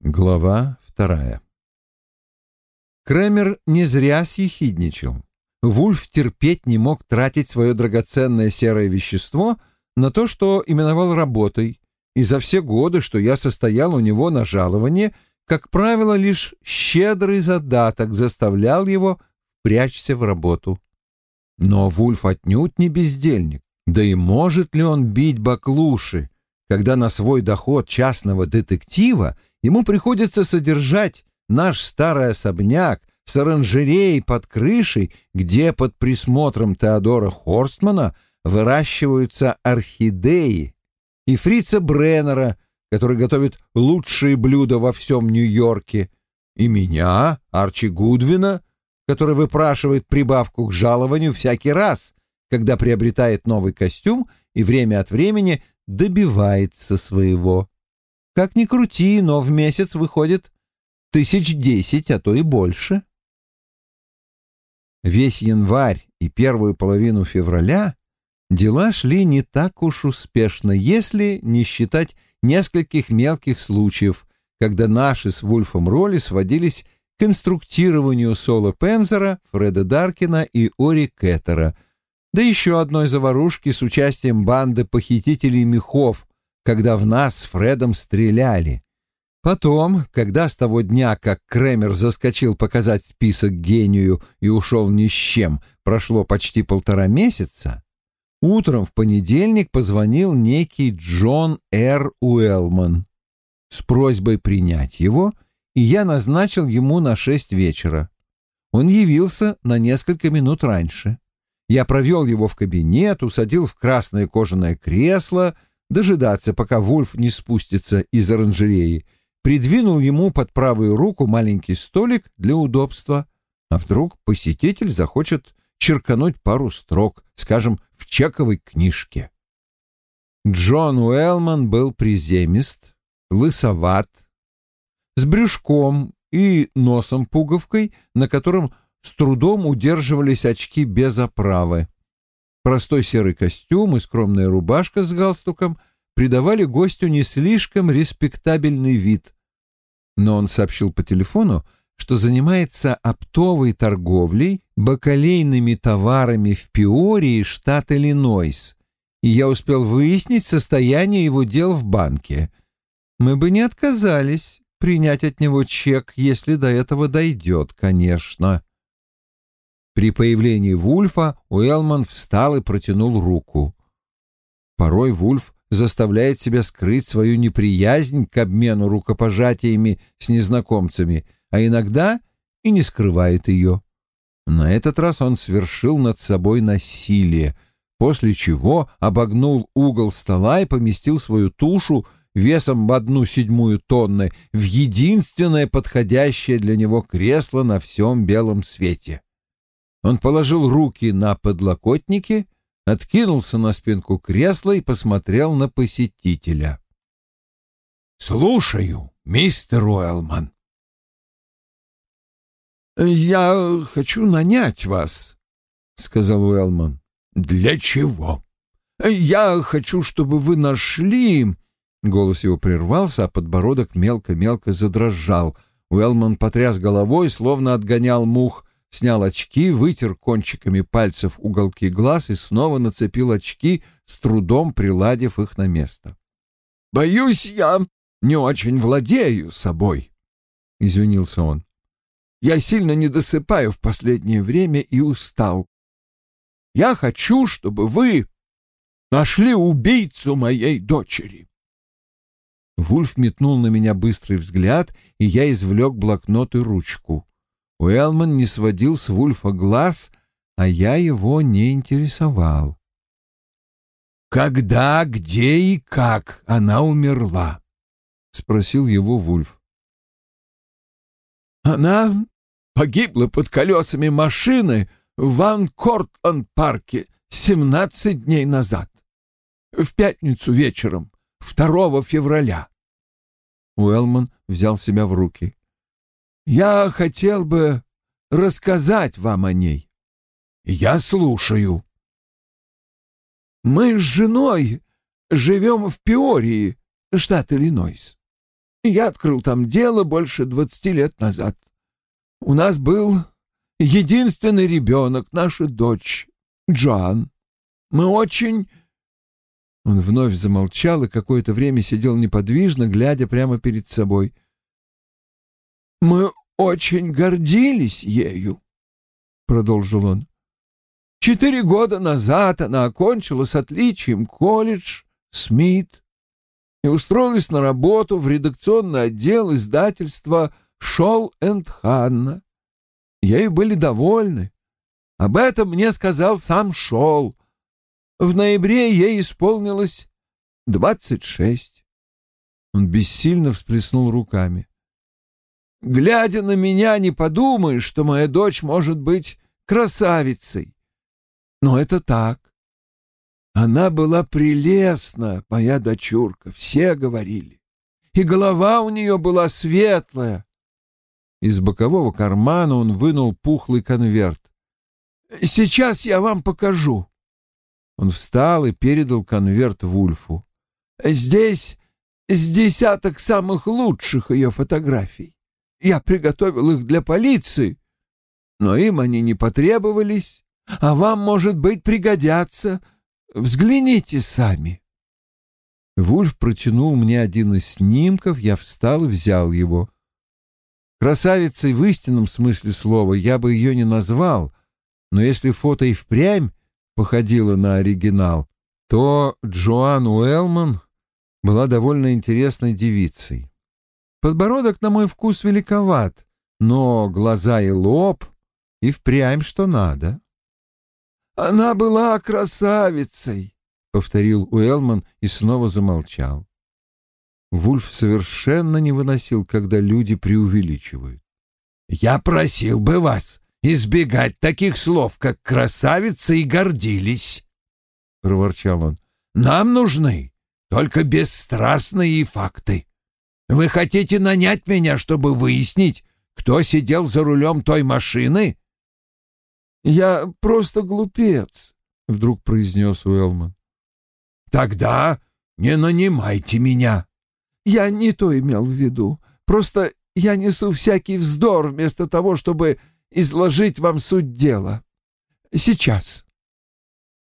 Глава вторая Кремер не зря съехидничал. Вульф терпеть не мог тратить свое драгоценное серое вещество на то, что именовал работой, и за все годы, что я состоял у него на жаловании, как правило, лишь щедрый задаток заставлял его прячься в работу. Но Вульф отнюдь не бездельник. Да и может ли он бить баклуши, когда на свой доход частного детектива ему приходится содержать наш старый особняк с оранжереей под крышей, где под присмотром Теодора Хорстмана выращиваются орхидеи, и фрица Бреннера, который готовит лучшие блюда во всем Нью-Йорке, и меня, Арчи Гудвина, который выпрашивает прибавку к жалованию всякий раз, когда приобретает новый костюм и время от времени добивается своего. Как ни крути, но в месяц выходит тысяч десять, а то и больше. Весь январь и первую половину февраля дела шли не так уж успешно, если не считать нескольких мелких случаев, когда наши с Вульфом роли сводились к инструктированию Соло Пензера, Фреда Даркина и Ори Кеттера, да еще одной заварушки с участием банды похитителей мехов, когда в нас с Фредом стреляли. Потом, когда с того дня, как Кремер заскочил показать список гению и ушел ни с чем, прошло почти полтора месяца, утром в понедельник позвонил некий Джон Р. Уэллман с просьбой принять его, и я назначил ему на шесть вечера. Он явился на несколько минут раньше. Я провел его в кабинет, усадил в красное кожаное кресло — дожидаться, пока Вульф не спустится из оранжереи, придвинул ему под правую руку маленький столик для удобства. А вдруг посетитель захочет черкануть пару строк, скажем, в чековой книжке. Джон Уэллман был приземист, лысоват, с брюшком и носом-пуговкой, на котором с трудом удерживались очки без оправы. Простой серый костюм и скромная рубашка с галстуком придавали гостю не слишком респектабельный вид. Но он сообщил по телефону, что занимается оптовой торговлей бакалейными товарами в Пиории, штат Иллинойс, и я успел выяснить состояние его дел в банке. Мы бы не отказались принять от него чек, если до этого дойдет, конечно. При появлении Вульфа Уэлман встал и протянул руку. Порой Вульф заставляет себя скрыть свою неприязнь к обмену рукопожатиями с незнакомцами, а иногда и не скрывает ее. На этот раз он свершил над собой насилие, после чего обогнул угол стола и поместил свою тушу весом в одну седьмую тонны в единственное подходящее для него кресло на всем белом свете. Он положил руки на подлокотники, откинулся на спинку кресла и посмотрел на посетителя. «Слушаю, мистер Уэллман». «Я хочу нанять вас», — сказал Уэллман. «Для чего?» «Я хочу, чтобы вы нашли...» Голос его прервался, а подбородок мелко-мелко задрожал. Уэллман потряс головой, словно отгонял мух, снял очки, вытер кончиками пальцев уголки глаз и снова нацепил очки, с трудом приладив их на место. «Боюсь, я не очень владею собой», — извинился он. «Я сильно не досыпаю в последнее время и устал. Я хочу, чтобы вы нашли убийцу моей дочери». Вульф метнул на меня быстрый взгляд, и я извлек блокнот и ручку. Уэлман не сводил с Вульфа глаз, а я его не интересовал. «Когда, где и как она умерла?» — спросил его Вульф. «Она погибла под колесами машины в Ван-Кортланд-парке семнадцать дней назад, в пятницу вечером, 2 февраля». Уэлман взял себя в руки. Я хотел бы рассказать вам о ней. Я слушаю. Мы с женой живем в Пиории, штат Иллинойс. Я открыл там дело больше двадцати лет назад. У нас был единственный ребенок, наша дочь, Джоан. Мы очень...» Он вновь замолчал и какое-то время сидел неподвижно, глядя прямо перед собой. «Мы очень гордились ею», — продолжил он. «Четыре года назад она окончила с отличием колледж Смит и устроилась на работу в редакционный отдел издательства «Шол энд Ханна». Ею были довольны. Об этом мне сказал сам Шол. В ноябре ей исполнилось двадцать шесть. Он бессильно всплеснул руками. Глядя на меня, не подумаешь, что моя дочь может быть красавицей. Но это так. Она была прелестна, моя дочурка, все говорили. И голова у нее была светлая. Из бокового кармана он вынул пухлый конверт. «Сейчас я вам покажу». Он встал и передал конверт Вульфу. «Здесь с десяток самых лучших ее фотографий. Я приготовил их для полиции, но им они не потребовались, а вам, может быть, пригодятся. Взгляните сами». Вульф протянул мне один из снимков, я встал и взял его. Красавицей в истинном смысле слова я бы ее не назвал, но если фото и впрямь походило на оригинал, то Джоан Уэлман была довольно интересной девицей. Подбородок, на мой вкус, великоват, но глаза и лоб и впрямь что надо. «Она была красавицей», — повторил Уэлман и снова замолчал. Вульф совершенно не выносил, когда люди преувеличивают. «Я просил бы вас избегать таких слов, как красавица и гордились», — проворчал он. «Нам нужны только бесстрастные факты. Вы хотите нанять меня, чтобы выяснить, кто сидел за рулем той машины?» «Я просто глупец», — вдруг произнес Уэлман. «Тогда не нанимайте меня». «Я не то имел в виду. Просто я несу всякий вздор вместо того, чтобы изложить вам суть дела. Сейчас».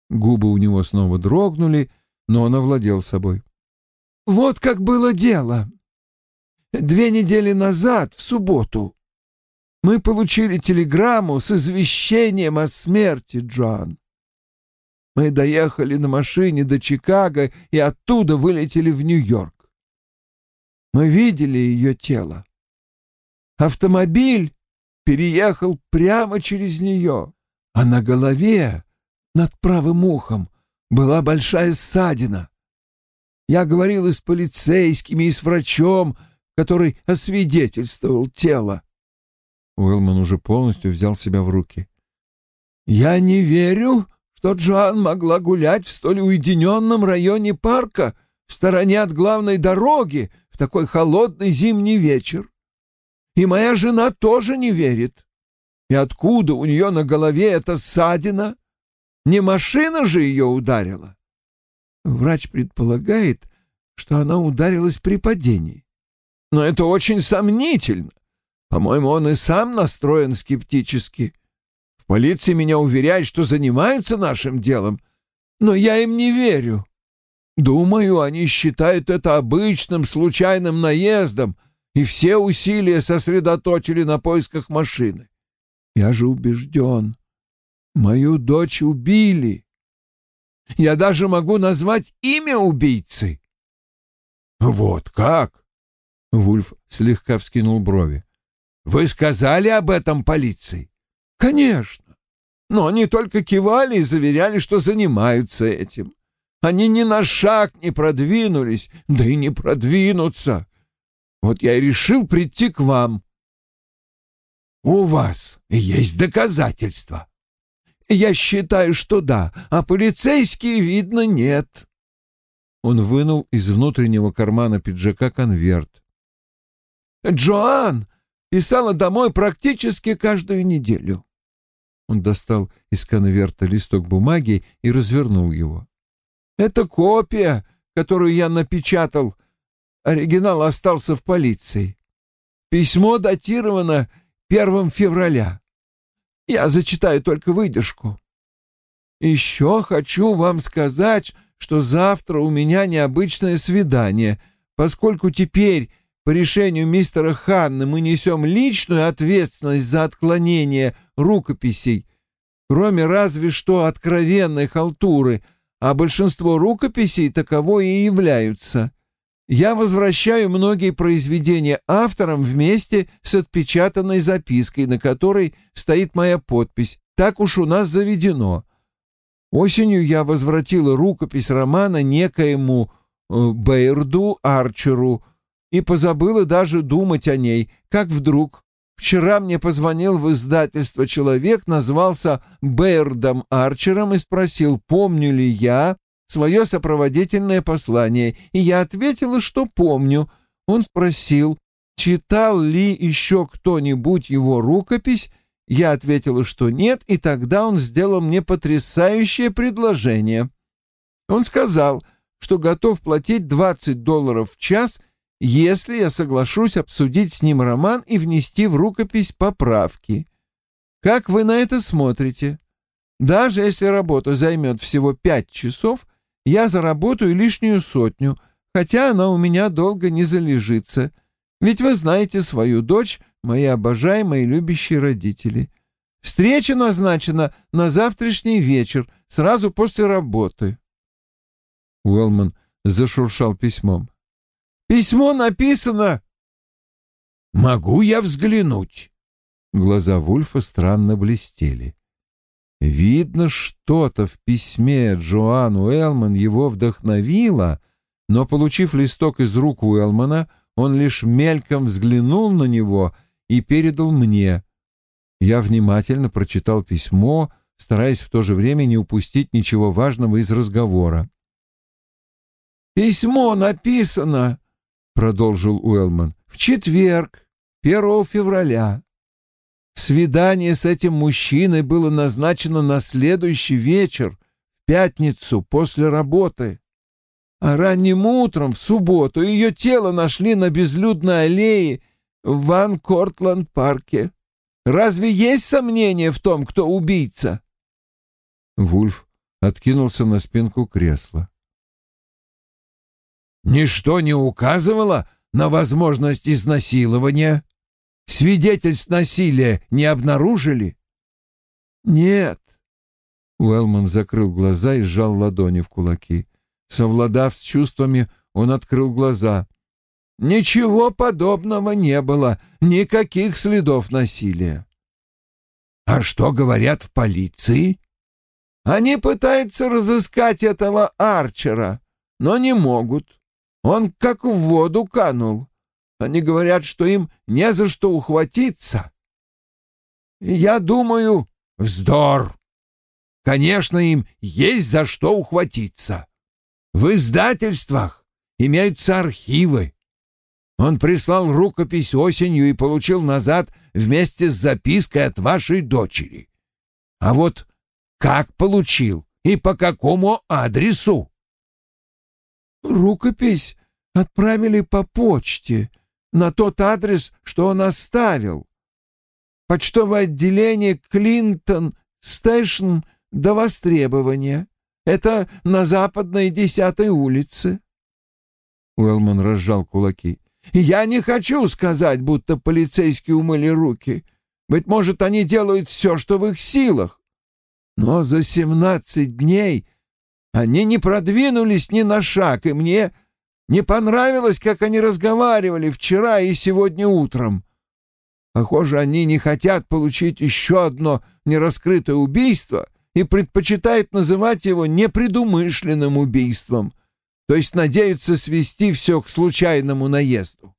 Губы у него снова дрогнули, но он овладел собой. «Вот как было дело. Две недели назад, в субботу, мы получили телеграмму с извещением о смерти Джоан. Мы доехали на машине до Чикаго и оттуда вылетели в Нью-Йорк. Мы видели ее тело. Автомобиль переехал прямо через нее, а на голове, над правым ухом, была большая ссадина. Я говорил и с полицейскими, и с врачом, который освидетельствовал тело. Уэллман уже полностью взял себя в руки. «Я не верю, что Джоан могла гулять в столь уединенном районе парка, в стороне от главной дороги, в такой холодный зимний вечер. И моя жена тоже не верит. И откуда у нее на голове эта ссадина? Не машина же ее ударила?» Врач предполагает, что она ударилась при падении но это очень сомнительно. По-моему, он и сам настроен скептически. В полиции меня уверяют, что занимаются нашим делом, но я им не верю. Думаю, они считают это обычным случайным наездом, и все усилия сосредоточили на поисках машины. Я же убежден, мою дочь убили. Я даже могу назвать имя убийцы. Вот как? Вульф слегка вскинул брови. «Вы сказали об этом полиции?» «Конечно. Но они только кивали и заверяли, что занимаются этим. Они ни на шаг не продвинулись, да и не продвинутся. Вот я и решил прийти к вам». «У вас есть доказательства?» «Я считаю, что да, а полицейские, видно, нет». Он вынул из внутреннего кармана пиджака конверт. Джоан писала домой практически каждую неделю. Он достал из конверта листок бумаги и развернул его. Это копия, которую я напечатал оригинал остался в полиции. Письмо датировано 1 февраля. Я зачитаю только выдержку. Еще хочу вам сказать, что завтра у меня необычное свидание, поскольку теперь по решению мистера Ханны мы несем личную ответственность за отклонение рукописей, кроме разве что откровенной халтуры, а большинство рукописей таковой и являются. Я возвращаю многие произведения авторам вместе с отпечатанной запиской, на которой стоит моя подпись. Так уж у нас заведено. Осенью я возвратила рукопись романа некоему э, Бейрду Арчеру и позабыла даже думать о ней, как вдруг Вчера мне позвонил в издательство человек, назвался Бейрдом Арчером и спросил, помню ли я свое сопроводительное послание, и я ответила, что помню. Он спросил, читал ли еще кто-нибудь его рукопись, я ответила, что нет, и тогда он сделал мне потрясающее предложение. Он сказал, что готов платить 20 долларов в час, если я соглашусь обсудить с ним роман и внести в рукопись поправки. Как вы на это смотрите? Даже если работа займет всего пять часов, я заработаю лишнюю сотню, хотя она у меня долго не залежится. Ведь вы знаете свою дочь, мои обожаемые любящие родители. Встреча назначена на завтрашний вечер, сразу после работы. Уэллман зашуршал письмом. «Письмо написано...» «Могу я взглянуть?» Глаза Вульфа странно блестели. Видно, что-то в письме Джоан Уэллман его вдохновило, но, получив листок из рук Уэллмана, он лишь мельком взглянул на него и передал мне. Я внимательно прочитал письмо, стараясь в то же время не упустить ничего важного из разговора. «Письмо написано», — продолжил Уэллман, — «в четверг, 1 февраля. Свидание с этим мужчиной было назначено на следующий вечер, в пятницу, после работы. А ранним утром, в субботу, ее тело нашли на безлюдной аллее в Ван Кортланд-парке. Разве есть сомнения в том, кто убийца?» Вульф откинулся на спинку кресла. «Ничто не указывало на возможность изнасилования?» Свидетельств насилия не обнаружили? Нет. Уэллман закрыл глаза и сжал ладони в кулаки. Совладав с чувствами, он открыл глаза. Ничего подобного не было, никаких следов насилия. А что говорят в полиции? Они пытаются разыскать этого Арчера, но не могут. Он как в воду канул. Они говорят, что им не за что ухватиться. Я думаю, вздор. Конечно, им есть за что ухватиться. В издательствах имеются архивы. Он прислал рукопись осенью и получил назад вместе с запиской от вашей дочери. А вот как получил и по какому адресу? Рукопись отправили по почте, на тот адрес, что он оставил. Почтовое отделение Клинтон Стэшн до востребования. Это на западной десятой улице. Уэллман разжал кулаки. «Я не хочу сказать, будто полицейские умыли руки. Быть может, они делают все, что в их силах. Но за семнадцать дней они не продвинулись ни на шаг, и мне не понравилось, как они разговаривали вчера и сегодня утром. Похоже, они не хотят получить еще одно нераскрытое убийство и предпочитают называть его непредумышленным убийством, то есть надеются свести все к случайному наезду.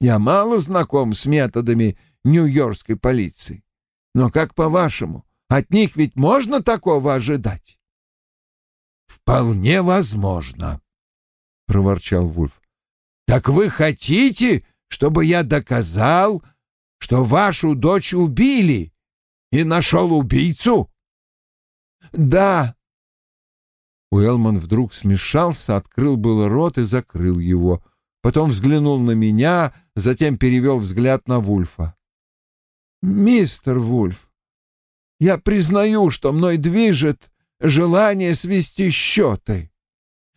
Я мало знаком с методами нью-йоркской полиции, но как по-вашему, от них ведь можно такого ожидать? Вполне возможно, — проворчал Вульф. «Так вы хотите, чтобы я доказал, что вашу дочь убили и нашел убийцу?» «Да». Уэлман вдруг смешался, открыл было рот и закрыл его. потом взглянул на меня, затем перевел взгляд на Вульфа. «Мистер Вульф, я признаю, что мной движет желание свести счеты.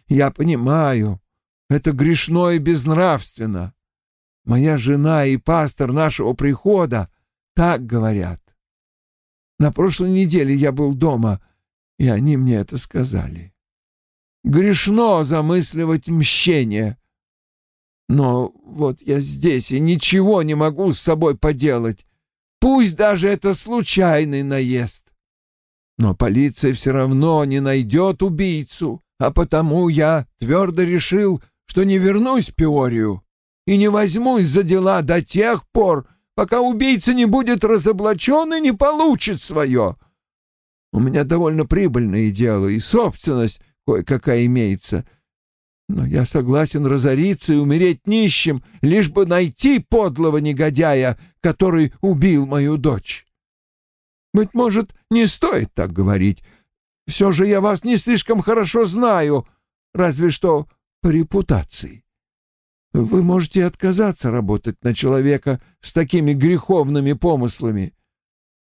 Я понимаю, это грешно и безнравственно. Моя жена и пастор нашего прихода так говорят. На прошлой неделе я был дома, и они мне это сказали. Грешно замысливать мщение. Но вот я здесь и ничего не могу с собой поделать. Пусть даже это случайный наезд. Но полиция все равно не найдет убийцу, а потому я твердо решил, что не вернусь в Пиорию и не возьмусь за дела до тех пор, пока убийца не будет разоблачен и не получит свое. У меня довольно прибыльное дело, и собственность кое-какая имеется. Но я согласен разориться и умереть нищим, лишь бы найти подлого негодяя, который убил мою дочь. Быть может, не стоит так говорить. Все же я вас не слишком хорошо знаю, разве что по репутации. Вы можете отказаться работать на человека с такими греховными помыслами,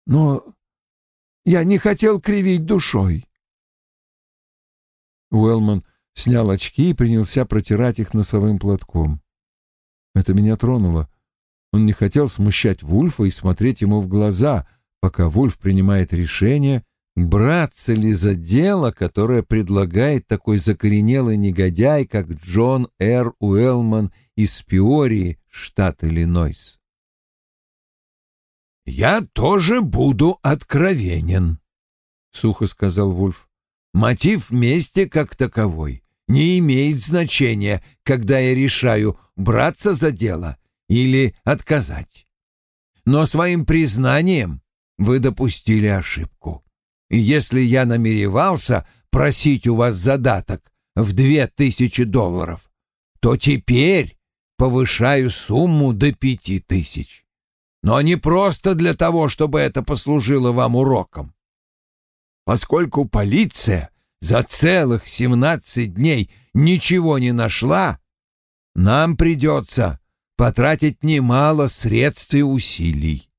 но я не хотел кривить душой. Уэллман снял очки и принялся протирать их носовым платком. Это меня тронуло. Он не хотел смущать Вульфа и смотреть ему в глаза, пока Вульф принимает решение, браться ли за дело, которое предлагает такой закоренелый негодяй, как Джон Р. Уэллман из Пиории, штат Иллинойс. «Я тоже буду откровенен», — сухо сказал Вульф. «Мотив мести как таковой не имеет значения, когда я решаю браться за дело или отказать. Но своим признанием вы допустили ошибку. Если я намеревался просить у вас задаток в две тысячи долларов, то теперь повышаю сумму до пяти тысяч. Но не просто для того, чтобы это послужило вам уроком. Поскольку полиция за целых семнадцать дней ничего не нашла, нам придется потратить немало средств и усилий.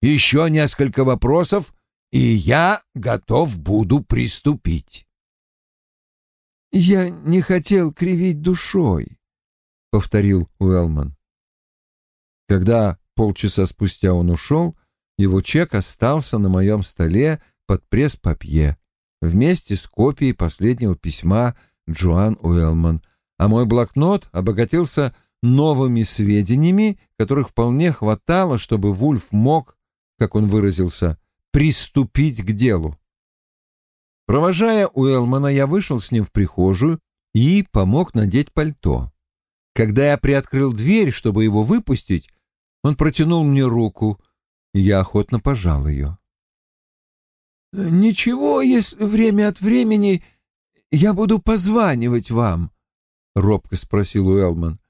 Еще несколько вопросов, и я готов буду приступить. «Я не хотел кривить душой», — повторил Уэллман. Когда полчаса спустя он ушел, его чек остался на моем столе под пресс-папье вместе с копией последнего письма Джоан Уэллман, а мой блокнот обогатился новыми сведениями, которых вполне хватало, чтобы Вульф мог, как он выразился, приступить к делу. Провожая Уэллмана, я вышел с ним в прихожую и помог надеть пальто. Когда я приоткрыл дверь, чтобы его выпустить, он протянул мне руку, и я охотно пожал ее. «Ничего, если время от времени я буду позванивать вам», — робко спросил Уэлман.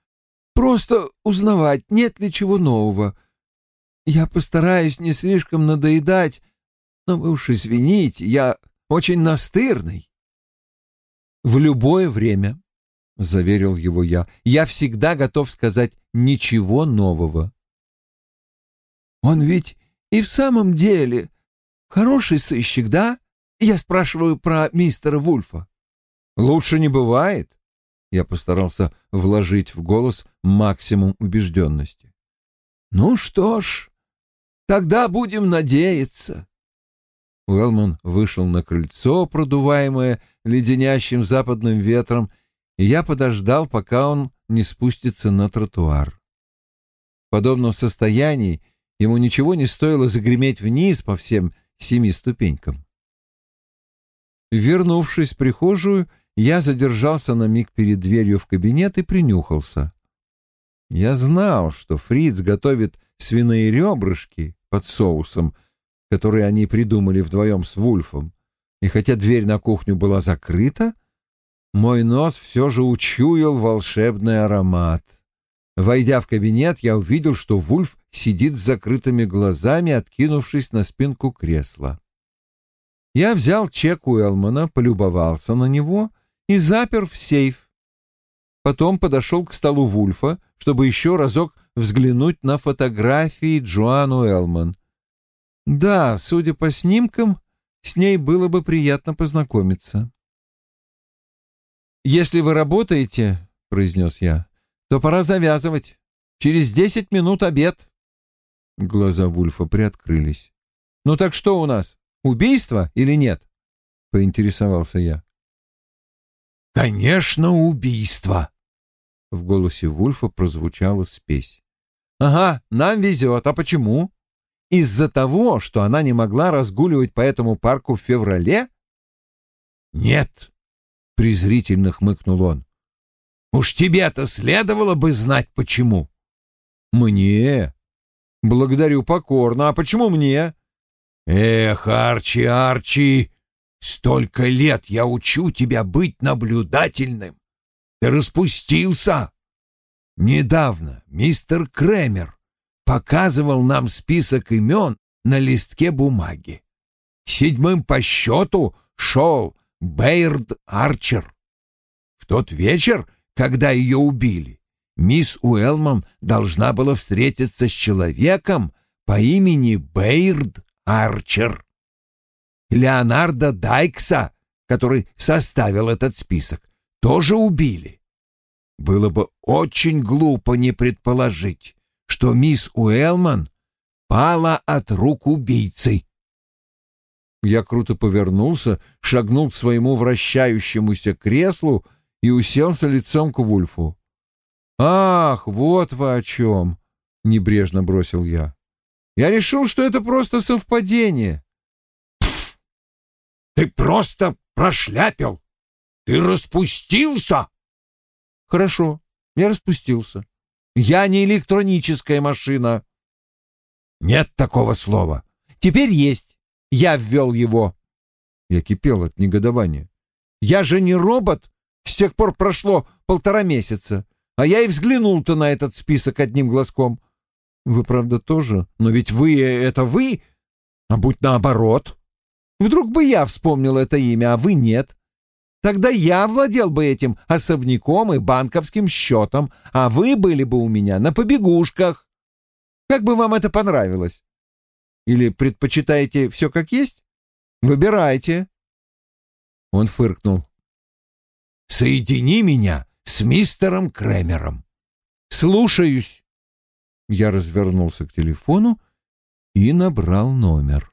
«Просто узнавать, нет ли чего нового. Я постараюсь не слишком надоедать, но вы уж извините, я очень настырный». «В любое время», — заверил его я. «Я всегда готов сказать ничего нового». «Он ведь и в самом деле хороший сыщик, да? Я спрашиваю про мистера Вульфа». «Лучше не бывает», — я постарался вложить в голос максимум убежденности. «Ну что ж, тогда будем надеяться». Уэллман вышел на крыльцо, продуваемое леденящим западным ветром, и я подождал, пока он не спустится на тротуар. В подобном состоянии ему ничего не стоило загреметь вниз по всем семи ступенькам. Вернувшись в прихожую, я задержался на миг перед дверью в кабинет и принюхался. Я знал, что Фриц готовит свиные ребрышки под соусом, которые они придумали вдвоем с Вульфом, и хотя дверь на кухню была закрыта, мой нос все же учуял волшебный аромат. Войдя в кабинет, я увидел, что Вульф сидит с закрытыми глазами, откинувшись на спинку кресла. Я взял чек у Элмана, полюбовался на него и запер в сейф. потом подошел к столу Вульфа, чтобы еще разок взглянуть на фотографии Джоан Уэлман. Да, судя по снимкам, с ней было бы приятно познакомиться. «Если вы работаете, — произнес я, — то пора завязывать. Через десять минут обед». Глаза Вульфа приоткрылись. «Ну так что у нас, убийство или нет?» — поинтересовался я. «Конечно, убийство!» В голосе Вульфа прозвучала спесь. «Ага, нам везет. А почему? Из-за того, что она не могла разгуливать по этому парку в феврале?» «Нет», — презрительно хмыкнул он. «Уж тебе-то следовало бы знать, почему». «Мне? Благодарю покорно. А почему мне?» «Эх, Арчи, Арчи, столько лет я учу тебя быть наблюдательным. Ты распустился. Недавно мистер Кремер показывал нам список имен на листке бумаги. Седьмым по счету шел Бейрд Арчер. В тот вечер, когда ее убили, мисс Уэлман должна была встретиться с человеком по имени Бейрд Арчер. Леонардо Дайкса, который составил этот список, тоже убили. Было бы очень глупо не предположить, что мисс Уэлман пала от рук убийцы. Я круто повернулся, шагнул к своему вращающемуся креслу и уселся лицом к Вульфу. «Ах, вот вы о чем!» — небрежно бросил я. «Я решил, что это просто совпадение». «Ты просто прошляпил! Ты распустился?» «Хорошо, я распустился. Я не электроническая машина». «Нет такого слова». «Теперь есть. Я ввел его». Я кипел от негодования. «Я же не робот. С тех пор прошло полтора месяца. А я и взглянул-то на этот список одним глазком. Вы, правда, тоже? Но ведь вы — это вы. А будь наоборот. Вдруг бы я вспомнил это имя, а вы нет. Тогда я владел бы этим особняком и банковским счетом, а вы были бы у меня на побегушках. Как бы вам это понравилось? Или предпочитаете все как есть? Выбирайте. Он фыркнул. Соедини меня с мистером Кремером. Слушаюсь. Я развернулся к телефону и набрал номер.